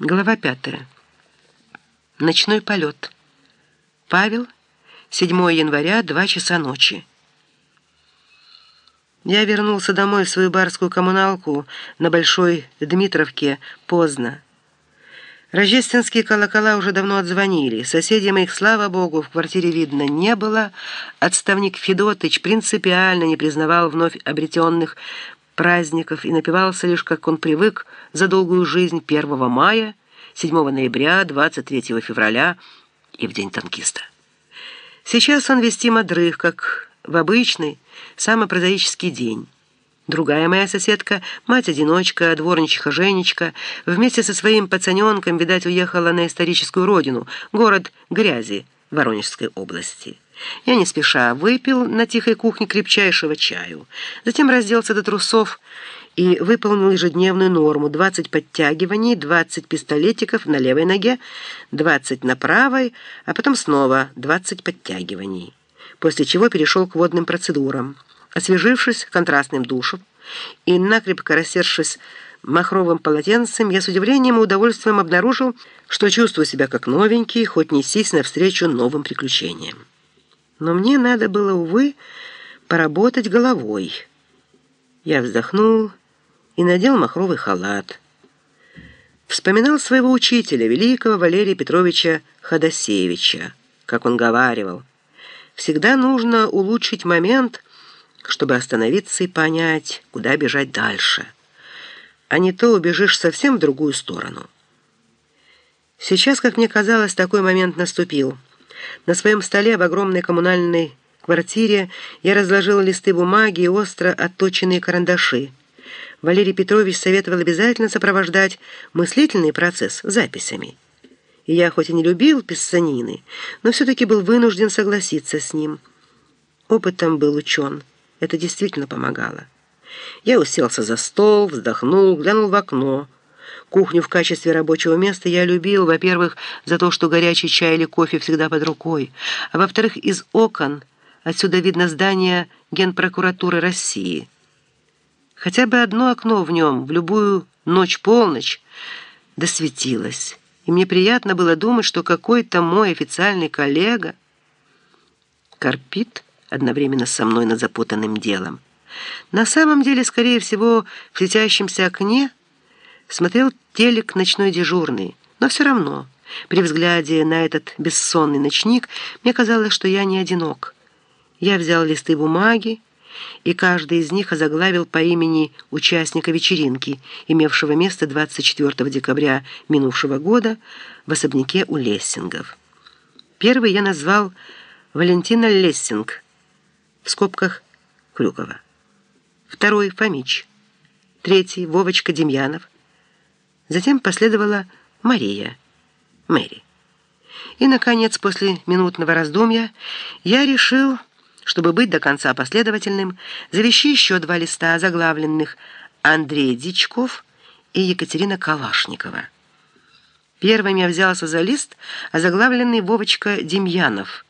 Глава пятая. Ночной полет. Павел, 7 января, 2 часа ночи. Я вернулся домой в свою барскую коммуналку на Большой Дмитровке поздно. Рождественские колокола уже давно отзвонили. Соседей моих, слава богу, в квартире видно не было. Отставник Федотыч принципиально не признавал вновь обретенных праздников и напивался лишь, как он привык, за долгую жизнь 1 мая, 7 ноября, 23 февраля и в День танкиста. Сейчас он вестимо дрых, как в обычный, самый прозаический день. Другая моя соседка, мать-одиночка, дворничиха Женечка, вместе со своим пацаненком, видать, уехала на историческую родину, город Грязи Воронежской области. Я не спеша выпил на тихой кухне крепчайшего чаю, затем разделся до трусов и выполнил ежедневную норму 20 подтягиваний, 20 пистолетиков на левой ноге, 20 на правой, а потом снова 20 подтягиваний, после чего перешел к водным процедурам. Освежившись контрастным душем и накрепко рассершись махровым полотенцем, я с удивлением и удовольствием обнаружил, что чувствую себя как новенький, хоть несись навстречу новым приключениям. Но мне надо было, увы, поработать головой. Я вздохнул и надел махровый халат. Вспоминал своего учителя, великого Валерия Петровича Ходосевича, как он говаривал. Всегда нужно улучшить момент, чтобы остановиться и понять, куда бежать дальше. А не то убежишь совсем в другую сторону. Сейчас, как мне казалось, такой момент наступил – на своем столе в огромной коммунальной квартире я разложил листы бумаги и остро отточенные карандаши. Валерий Петрович советовал обязательно сопровождать мыслительный процесс записями. И я хоть и не любил писанины, но все-таки был вынужден согласиться с ним. Опытом был учен. Это действительно помогало. Я уселся за стол, вздохнул, глянул в окно — Кухню в качестве рабочего места я любил, во-первых, за то, что горячий чай или кофе всегда под рукой, а во-вторых, из окон отсюда видно здание Генпрокуратуры России. Хотя бы одно окно в нем в любую ночь-полночь досветилось, и мне приятно было думать, что какой-то мой официальный коллега корпит одновременно со мной над запутанным делом. На самом деле, скорее всего, в светящемся окне – смотрел телек ночной дежурный, но все равно, при взгляде на этот бессонный ночник, мне казалось, что я не одинок. Я взял листы бумаги, и каждый из них озаглавил по имени участника вечеринки, имевшего место 24 декабря минувшего года в особняке у Лессингов. Первый я назвал Валентина Лессинг, в скобках Крюкова. Второй — Фомич. Третий — Вовочка Демьянов. Затем последовала Мария, Мэри. И, наконец, после минутного раздумья, я решил, чтобы быть до конца последовательным, завещи еще два листа, заглавленных Андрей Дичков и Екатерина Калашникова. Первым я взялся за лист, озаглавленный Вовочка Демьянов –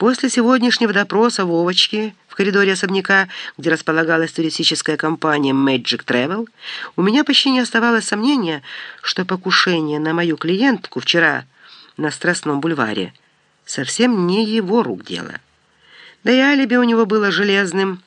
После сегодняшнего допроса Вовочки в коридоре особняка, где располагалась туристическая компания Magic Travel, у меня почти не оставалось сомнения, что покушение на мою клиентку вчера на Страстном бульваре совсем не его рук дело. Да и алиби у него было железным.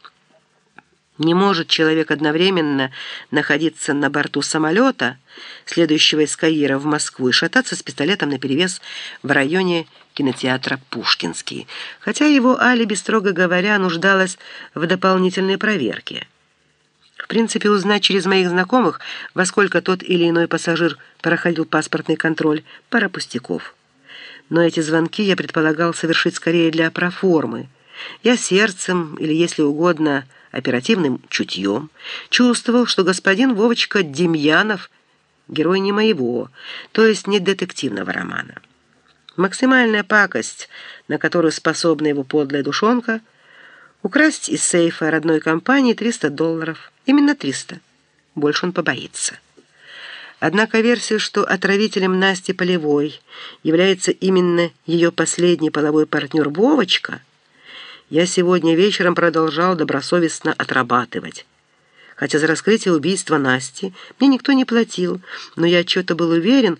Не может человек одновременно находиться на борту самолета, следующего из Каира в Москву, и шататься с пистолетом наперевес в районе кинотеатра «Пушкинский», хотя его алиби, строго говоря, нуждалось в дополнительной проверке. В принципе, узнать через моих знакомых, во сколько тот или иной пассажир проходил паспортный контроль, пара пустяков. Но эти звонки я предполагал совершить скорее для проформы. Я сердцем, или, если угодно, оперативным чутьем, чувствовал, что господин Вовочка Демьянов — герой не моего, то есть не детективного романа. Максимальная пакость, на которую способна его подлая душонка, украсть из сейфа родной компании 300 долларов. Именно 300. Больше он побоится. Однако версию, что отравителем Насти Полевой является именно ее последний половой партнер Вовочка, я сегодня вечером продолжал добросовестно отрабатывать. хотя за раскрытие убийства Насти мне никто не платил, но я отчего-то был уверен,